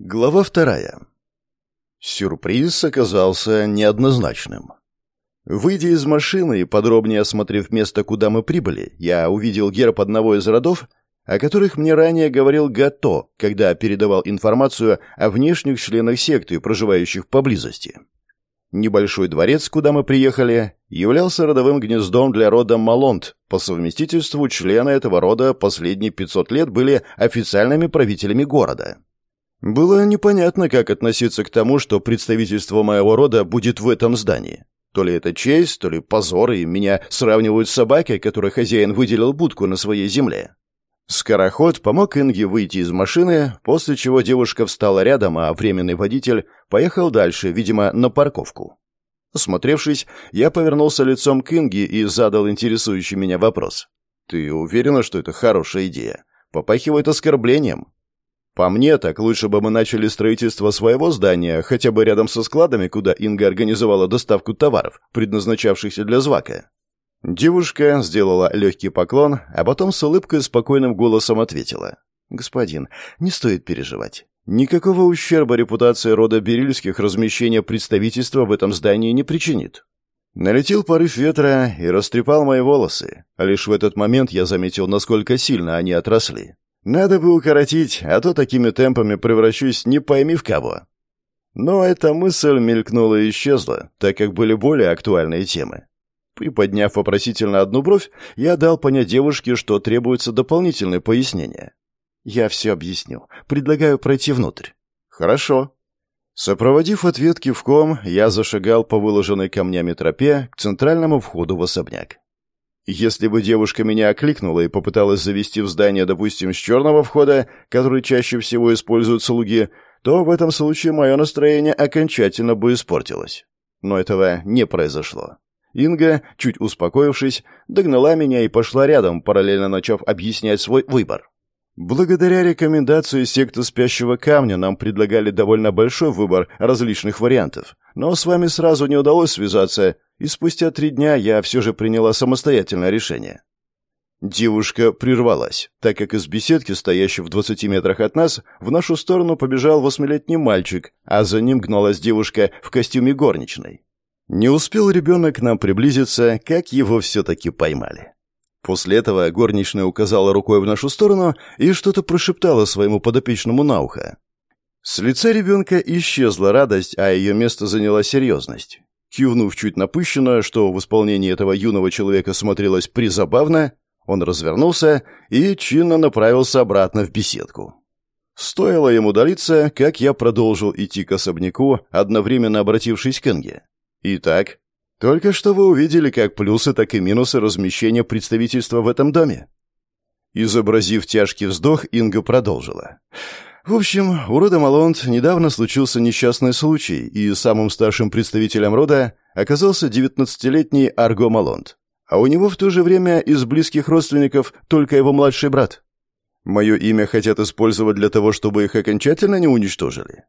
Глава вторая. Сюрприз оказался неоднозначным. Выйдя из машины и подробнее осмотрев место, куда мы прибыли, я увидел герб одного из родов, о которых мне ранее говорил Гато, когда передавал информацию о внешних членах секты, проживающих поблизости. Небольшой дворец, куда мы приехали, являлся родовым гнездом для рода Малонт. По совместительству члены этого рода последние 500 лет были официальными правителями города. Было непонятно, как относиться к тому, что представительство моего рода будет в этом здании. То ли это честь, то ли позор, и меня сравнивают с собакой, которой хозяин выделил будку на своей земле. Скороход помог Инге выйти из машины, после чего девушка встала рядом, а временный водитель поехал дальше, видимо, на парковку. Осмотревшись, я повернулся лицом к Инге и задал интересующий меня вопрос. «Ты уверена, что это хорошая идея? Попахивает оскорблением. По мне, так лучше бы мы начали строительство своего здания, хотя бы рядом со складами, куда Инга организовала доставку товаров, предназначавшихся для звака. Девушка сделала легкий поклон, а потом с улыбкой спокойным голосом ответила. «Господин, не стоит переживать. Никакого ущерба репутации рода Берильских размещение представительства в этом здании не причинит». Налетел порыв ветра и растрепал мои волосы. Лишь в этот момент я заметил, насколько сильно они отросли. Надо бы укоротить, а то такими темпами превращусь не пойми в кого. Но эта мысль мелькнула и исчезла, так как были более актуальные темы. Приподняв вопросительно одну бровь, я дал понять девушке, что требуется дополнительное пояснение. «Я все объясню. Предлагаю пройти внутрь». «Хорошо». Сопроводив ответ кивком, я зашагал по выложенной камнями тропе к центральному входу в особняк. Если бы девушка меня окликнула и попыталась завести в здание, допустим, с черного входа, который чаще всего используют слуги, то в этом случае мое настроение окончательно бы испортилось. Но этого не произошло. Инга, чуть успокоившись, догнала меня и пошла рядом, параллельно начав объяснять свой выбор. Благодаря рекомендации секты спящего камня нам предлагали довольно большой выбор различных вариантов, но с вами сразу не удалось связаться, и спустя три дня я все же приняла самостоятельное решение. Девушка прервалась, так как из беседки, стоящей в двадцати метрах от нас, в нашу сторону побежал восьмилетний мальчик, а за ним гналась девушка в костюме горничной. Не успел ребенок к нам приблизиться, как его все-таки поймали. После этого горничная указала рукой в нашу сторону и что-то прошептала своему подопечному на ухо. С лица ребенка исчезла радость, а ее место заняла серьезность. Кивнув чуть напыщенно, что в исполнении этого юного человека смотрелось призабавно, он развернулся и чинно направился обратно в беседку. Стоило ему удалиться, как я продолжил идти к особняку, одновременно обратившись к Энге. «Итак, только что вы увидели как плюсы, так и минусы размещения представительства в этом доме». Изобразив тяжкий вздох, Инга продолжила. В общем, у рода Малонт недавно случился несчастный случай, и самым старшим представителем рода оказался 19-летний Арго Малонт. А у него в то же время из близких родственников только его младший брат. Мое имя хотят использовать для того, чтобы их окончательно не уничтожили?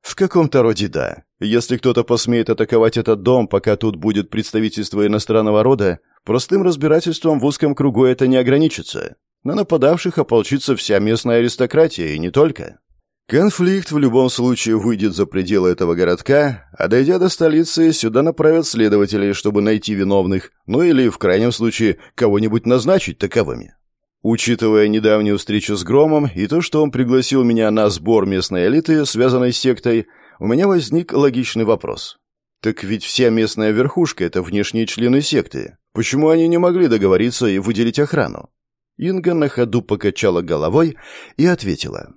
В каком-то роде да. Если кто-то посмеет атаковать этот дом, пока тут будет представительство иностранного рода, простым разбирательством в узком кругу это не ограничится. На нападавших ополчится вся местная аристократия, и не только. Конфликт в любом случае выйдет за пределы этого городка, а дойдя до столицы, сюда направят следователей, чтобы найти виновных, ну или, в крайнем случае, кого-нибудь назначить таковыми. Учитывая недавнюю встречу с Громом и то, что он пригласил меня на сбор местной элиты, связанной с сектой, у меня возник логичный вопрос. Так ведь вся местная верхушка — это внешние члены секты. Почему они не могли договориться и выделить охрану? Инга на ходу покачала головой и ответила.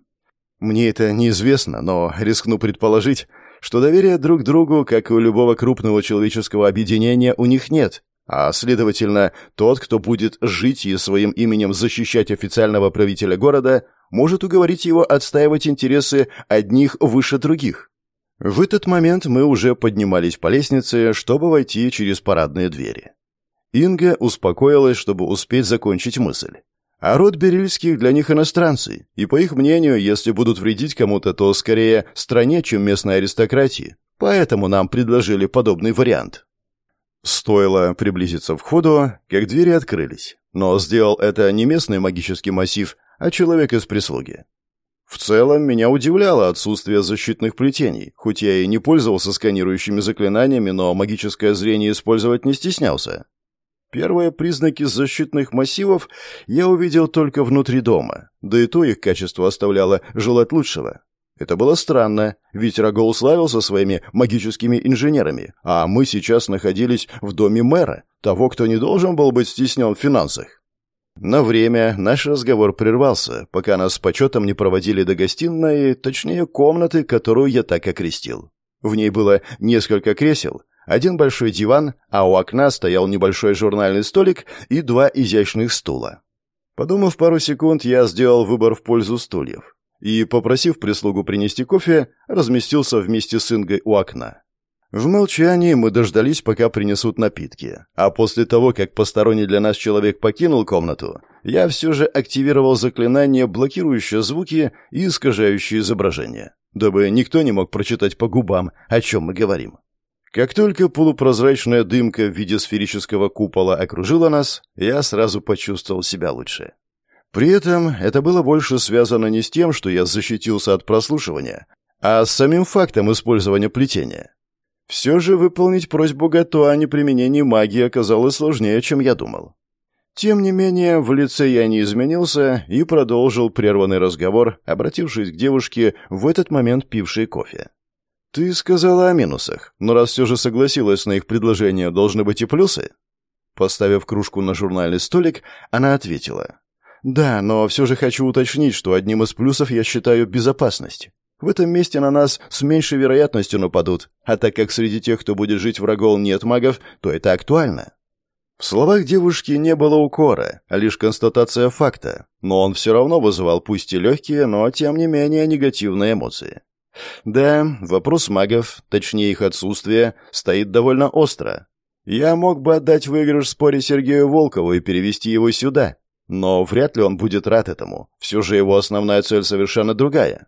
Мне это неизвестно, но рискну предположить, что доверия друг другу, как и у любого крупного человеческого объединения, у них нет. А, следовательно, тот, кто будет жить и своим именем защищать официального правителя города, может уговорить его отстаивать интересы одних выше других. В этот момент мы уже поднимались по лестнице, чтобы войти через парадные двери. Инга успокоилась, чтобы успеть закончить мысль. А род Берильских для них иностранцы, и, по их мнению, если будут вредить кому-то, то скорее стране, чем местной аристократии. Поэтому нам предложили подобный вариант. Стоило приблизиться к входу, как двери открылись. Но сделал это не местный магический массив, а человек из прислуги. В целом, меня удивляло отсутствие защитных плетений, хоть я и не пользовался сканирующими заклинаниями, но магическое зрение использовать не стеснялся. Первые признаки защитных массивов я увидел только внутри дома, да и то их качество оставляло желать лучшего. Это было странно, ведь Рагол славился своими магическими инженерами, а мы сейчас находились в доме мэра, того, кто не должен был быть стеснен в финансах. На время наш разговор прервался, пока нас с почетом не проводили до гостиной, точнее, комнаты, которую я так окрестил. В ней было несколько кресел, один большой диван, а у окна стоял небольшой журнальный столик и два изящных стула. Подумав пару секунд, я сделал выбор в пользу стульев и, попросив прислугу принести кофе, разместился вместе с Ингой у окна. В молчании мы дождались, пока принесут напитки, а после того, как посторонний для нас человек покинул комнату, я все же активировал заклинание, блокирующее звуки и искажающее изображение, дабы никто не мог прочитать по губам, о чем мы говорим. Как только полупрозрачная дымка в виде сферического купола окружила нас, я сразу почувствовал себя лучше. При этом это было больше связано не с тем, что я защитился от прослушивания, а с самим фактом использования плетения. Все же выполнить просьбу Гато о неприменении магии оказалось сложнее, чем я думал. Тем не менее, в лице я не изменился и продолжил прерванный разговор, обратившись к девушке, в этот момент пившей кофе. «Ты сказала о минусах, но раз все же согласилась на их предложение, должны быть и плюсы?» Поставив кружку на журнальный столик, она ответила. «Да, но все же хочу уточнить, что одним из плюсов я считаю безопасность. В этом месте на нас с меньшей вероятностью нападут, а так как среди тех, кто будет жить в Рогол, нет магов, то это актуально. В словах девушки не было укора, а лишь констатация факта, но он все равно вызывал пусть и легкие, но тем не менее негативные эмоции. Да, вопрос магов, точнее их отсутствие, стоит довольно остро. Я мог бы отдать выигрыш в споре Сергею Волкову и перевести его сюда, но вряд ли он будет рад этому, все же его основная цель совершенно другая.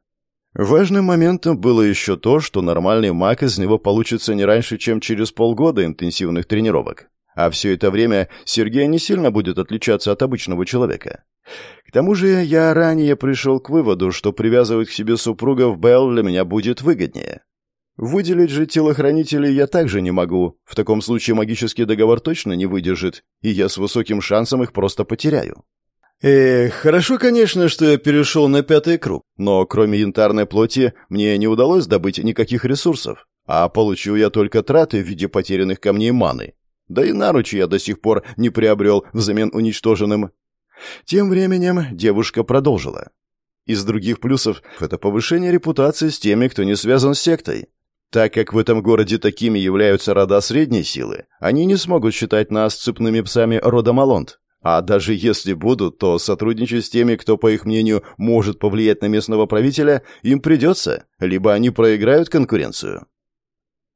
Важным моментом было еще то, что нормальный маг из него получится не раньше, чем через полгода интенсивных тренировок. А все это время Сергей не сильно будет отличаться от обычного человека. К тому же я ранее пришел к выводу, что привязывать к себе супруга в Белл для меня будет выгоднее. Выделить же телохранителей я также не могу. В таком случае магический договор точно не выдержит, и я с высоким шансом их просто потеряю. Эх, хорошо, конечно, что я перешел на пятый круг, но кроме янтарной плоти мне не удалось добыть никаких ресурсов, а получил я только траты в виде потерянных камней маны. Да и наручи я до сих пор не приобрел взамен уничтоженным. Тем временем девушка продолжила. Из других плюсов — это повышение репутации с теми, кто не связан с сектой. Так как в этом городе такими являются рода средней силы, они не смогут считать нас цепными псами рода Малонт. А даже если будут, то сотрудничать с теми, кто, по их мнению, может повлиять на местного правителя, им придется, либо они проиграют конкуренцию.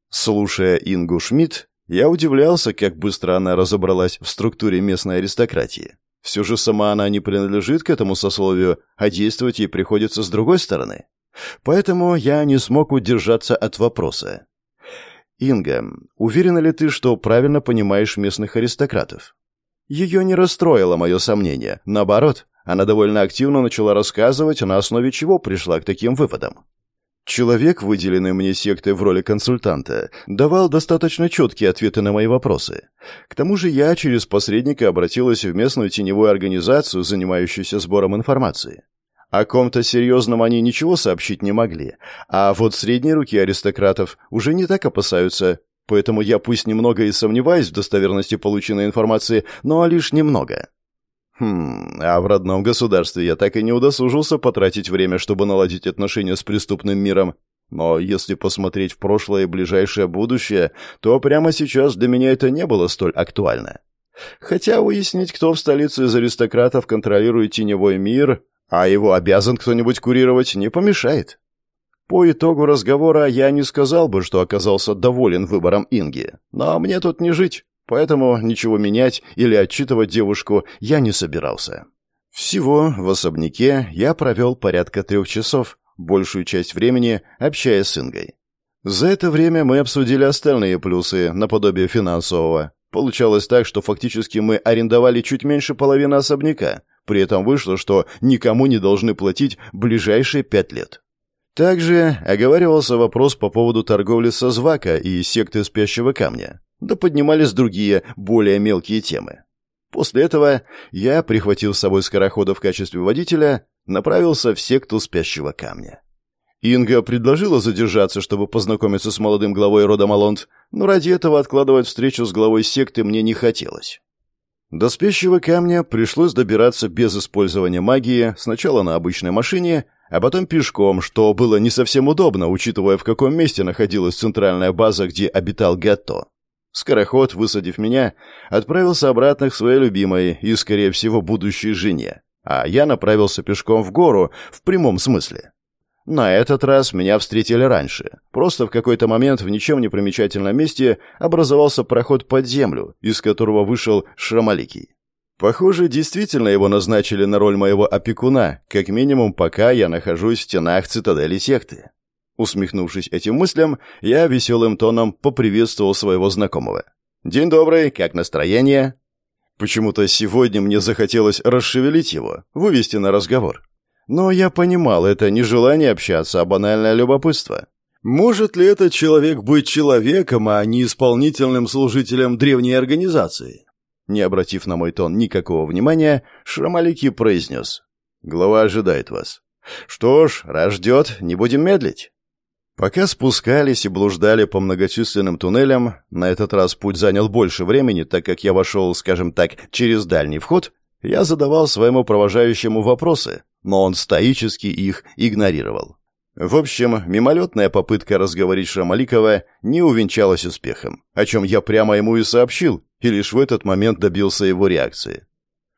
Слушая Ингу Шмидт, я удивлялся, как быстро она разобралась в структуре местной аристократии. Все же сама она не принадлежит к этому сословию, а действовать ей приходится с другой стороны. Поэтому я не смог удержаться от вопроса. «Инга, уверена ли ты, что правильно понимаешь местных аристократов?» Ее не расстроило мое сомнение. Наоборот, она довольно активно начала рассказывать, на основе чего пришла к таким выводам. Человек, выделенный мне сектой в роли консультанта, давал достаточно четкие ответы на мои вопросы. К тому же я через посредника обратилась в местную теневую организацию, занимающуюся сбором информации. О ком-то серьезном они ничего сообщить не могли, а вот средние руки аристократов уже не так опасаются, Поэтому я пусть немного и сомневаюсь в достоверности полученной информации, но лишь немного. Хм, а в родном государстве я так и не удосужился потратить время, чтобы наладить отношения с преступным миром. Но если посмотреть в прошлое и ближайшее будущее, то прямо сейчас для меня это не было столь актуально. Хотя выяснить, кто в столице из аристократов контролирует теневой мир, а его обязан кто-нибудь курировать, не помешает. По итогу разговора я не сказал бы, что оказался доволен выбором Инги, но мне тут не жить, поэтому ничего менять или отчитывать девушку я не собирался. Всего в особняке я провел порядка трех часов, большую часть времени общаясь с Ингой. За это время мы обсудили остальные плюсы, наподобие финансового. Получалось так, что фактически мы арендовали чуть меньше половины особняка, При этом вышло, что никому не должны платить ближайшие пять лет. Также оговаривался вопрос по поводу торговли со Звака и секты спящего камня. Да поднимались другие, более мелкие темы. После этого я, прихватил с собой скорохода в качестве водителя, направился в секту спящего камня. Инга предложила задержаться, чтобы познакомиться с молодым главой рода Малонт, но ради этого откладывать встречу с главой секты мне не хотелось. До спящего камня пришлось добираться без использования магии, сначала на обычной машине, а потом пешком, что было не совсем удобно, учитывая, в каком месте находилась центральная база, где обитал Гатто. Скороход, высадив меня, отправился обратно к своей любимой и, скорее всего, будущей жене, а я направился пешком в гору в прямом смысле. На этот раз меня встретили раньше. Просто в какой-то момент в ничем не примечательном месте образовался проход под землю, из которого вышел Шрамаликий. Похоже, действительно его назначили на роль моего опекуна, как минимум пока я нахожусь в стенах цитадели секты. Усмехнувшись этим мыслям, я веселым тоном поприветствовал своего знакомого. «День добрый, как настроение?» Почему-то сегодня мне захотелось расшевелить его, вывести на разговор. Но я понимал, это не желание общаться, а банальное любопытство. Может ли этот человек быть человеком, а не исполнительным служителем древней организации? Не обратив на мой тон никакого внимания, Шрамалики произнес. «Глава ожидает вас». «Что ж, раз ждет, не будем медлить». Пока спускались и блуждали по многочисленным туннелям, на этот раз путь занял больше времени, так как я вошел, скажем так, через дальний вход, я задавал своему провожающему вопросы, но он стоически их игнорировал. В общем, мимолетная попытка разговорить Шамаликова не увенчалась успехом, о чем я прямо ему и сообщил, и лишь в этот момент добился его реакции.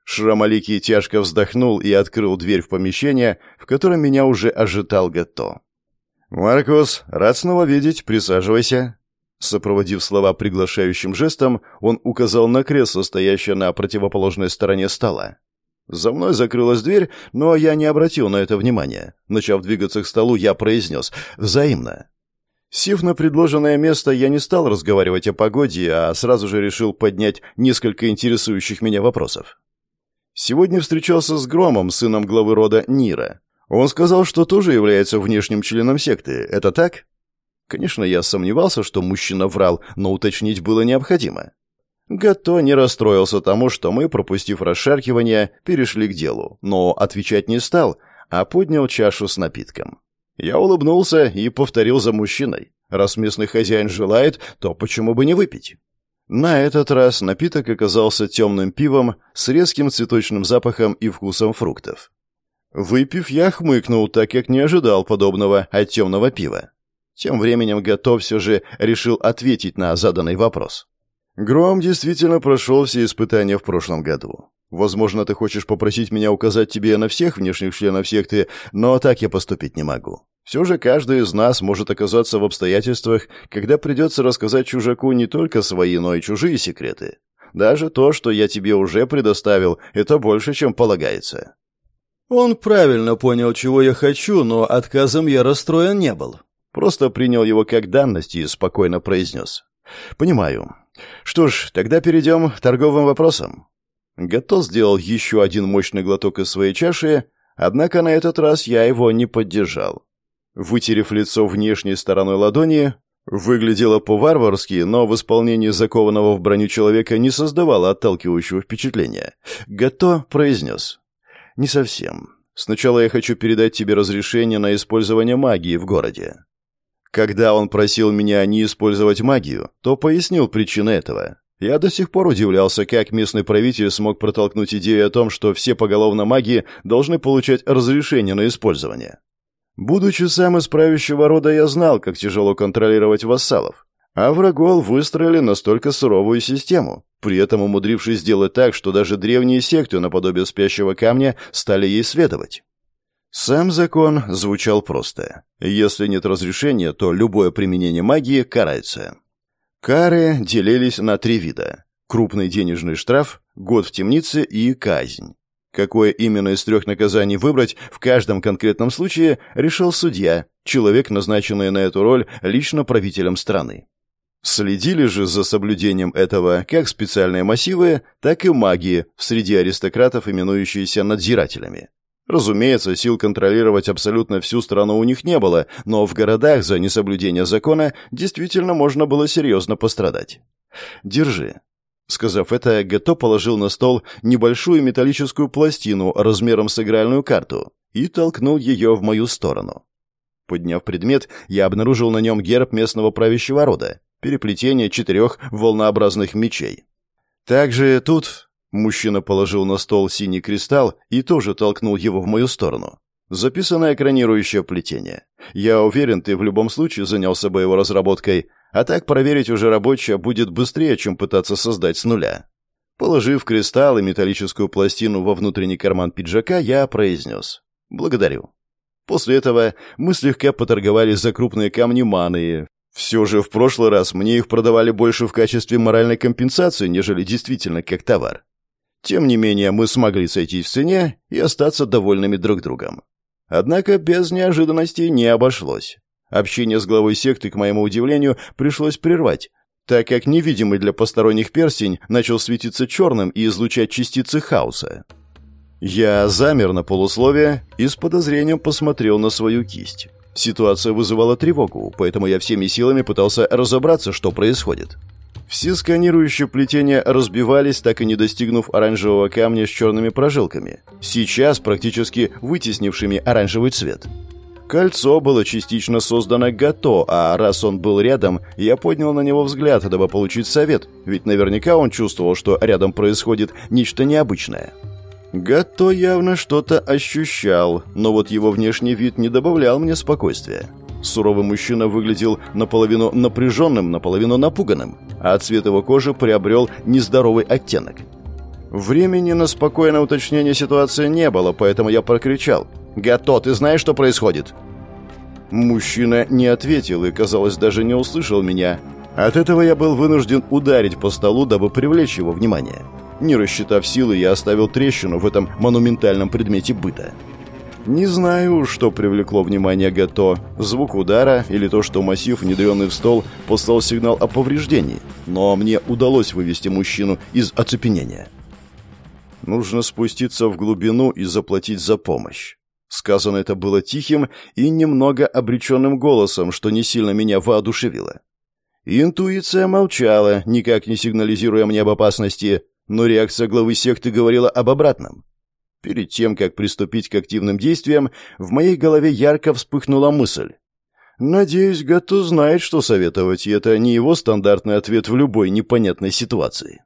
Шрамаликий тяжко вздохнул и открыл дверь в помещение, в котором меня уже ожидал Гатто. «Маркус, рад снова видеть, присаживайся». Сопроводив слова приглашающим жестом, он указал на кресло, стоящее на противоположной стороне стола. За мной закрылась дверь, но я не обратил на это внимания. Начав двигаться к столу, я произнес «взаимно». Сев на предложенное место, я не стал разговаривать о погоде, а сразу же решил поднять несколько интересующих меня вопросов. Сегодня встречался с Громом, сыном главы рода Нира. Он сказал, что тоже является внешним членом секты. Это так? Конечно, я сомневался, что мужчина врал, но уточнить было необходимо. Гато не расстроился тому, что мы, пропустив расшаркивание, перешли к делу, но отвечать не стал, а поднял чашу с напитком. Я улыбнулся и повторил за мужчиной. Раз местный хозяин желает, то почему бы не выпить? На этот раз напиток оказался темным пивом с резким цветочным запахом и вкусом фруктов. Выпив, я хмыкнул, так как не ожидал подобного от темного пива. Тем временем Готов все же решил ответить на заданный вопрос. Гром действительно прошел все испытания в прошлом году. Возможно, ты хочешь попросить меня указать тебе на всех внешних членов секты, но так я поступить не могу. Все же каждый из нас может оказаться в обстоятельствах, когда придется рассказать чужаку не только свои, но и чужие секреты. Даже то, что я тебе уже предоставил, это больше, чем полагается. Он правильно понял, чего я хочу, но отказом я расстроен не был. Просто принял его как данность и спокойно произнес. «Понимаю. Что ж, тогда перейдем к торговым вопросам. Гато сделал еще один мощный глоток из своей чаши, однако на этот раз я его не поддержал. Вытерев лицо внешней стороной ладони, выглядело по-варварски, но в исполнении закованного в броню человека не создавало отталкивающего впечатления. Гато произнес. «Не совсем. Сначала я хочу передать тебе разрешение на использование магии в городе. Когда он просил меня не использовать магию, то пояснил причины этого. Я до сих пор удивлялся, как местный правитель смог протолкнуть идею о том, что все поголовно маги должны получать разрешение на использование. Будучи сам из правящего рода, я знал, как тяжело контролировать вассалов. А врагол выстроили настолько суровую систему, при этом умудрившись сделать так, что даже древние секты наподобие спящего камня стали ей следовать. Сам закон звучал просто. Если нет разрешения, то любое применение магии карается. Кары делились на три вида. Крупный денежный штраф, год в темнице и казнь. Какое именно из трех наказаний выбрать в каждом конкретном случае, решил судья, человек, назначенный на эту роль лично правителем страны. Следили же за соблюдением этого как специальные массивы, так и маги, среди аристократов, именующиеся надзирателями. Разумеется, сил контролировать абсолютно всю страну у них не было, но в городах за несоблюдение закона действительно можно было серьезно пострадать. «Держи». Сказав это, Гато положил на стол небольшую металлическую пластину размером с игральную карту и толкнул ее в мою сторону. Подняв предмет, я обнаружил на нем герб местного правящего рода, переплетение четырех волнообразных мечей. Также тут мужчина положил на стол синий кристалл и тоже толкнул его в мою сторону. Записано экранирующее плетение. Я уверен, ты в любом случае занялся бы его разработкой, а так проверить уже рабочее будет быстрее, чем пытаться создать с нуля. Положив кристалл и металлическую пластину во внутренний карман пиджака, я произнес «Благодарю». После этого мы слегка поторговали за крупные камни маны. Все же в прошлый раз мне их продавали больше в качестве моральной компенсации, нежели действительно как товар. Тем не менее, мы смогли сойтись в цене и остаться довольными друг другом. Однако без неожиданностей не обошлось. Общение с главой секты, к моему удивлению, пришлось прервать, так как невидимый для посторонних перстень начал светиться черным и излучать частицы хаоса. Я замер на полусловие и с подозрением посмотрел на свою кисть. Ситуация вызывала тревогу, поэтому я всеми силами пытался разобраться, что происходит. Все сканирующие плетения разбивались, так и не достигнув оранжевого камня с черными прожилками, сейчас практически вытеснившими оранжевый цвет. Кольцо было частично создано Гато, а раз он был рядом, я поднял на него взгляд, дабы получить совет, ведь наверняка он чувствовал, что рядом происходит нечто необычное. Гато явно что-то ощущал, но вот его внешний вид не добавлял мне спокойствия. Суровый мужчина выглядел наполовину напряженным, наполовину напуганным, а цвет его кожи приобрел нездоровый оттенок. Времени на спокойное уточнение ситуации не было, поэтому я прокричал – «Гато, ты знаешь, что происходит?» Мужчина не ответил и, казалось, даже не услышал меня. От этого я был вынужден ударить по столу, дабы привлечь его внимание. Не рассчитав силы, я оставил трещину в этом монументальном предмете быта. Не знаю, что привлекло внимание Гато, звук удара или то, что массив, внедренный в стол, послал сигнал о повреждении, но мне удалось вывести мужчину из оцепенения. Нужно спуститься в глубину и заплатить за помощь. Сказано это было тихим и немного обреченным голосом, что не сильно меня воодушевило. Интуиция молчала, никак не сигнализируя мне об опасности, но реакция главы секты говорила об обратном. Перед тем, как приступить к активным действиям, в моей голове ярко вспыхнула мысль. Надеюсь, Гату знает, что советовать, и это не его стандартный ответ в любой непонятной ситуации.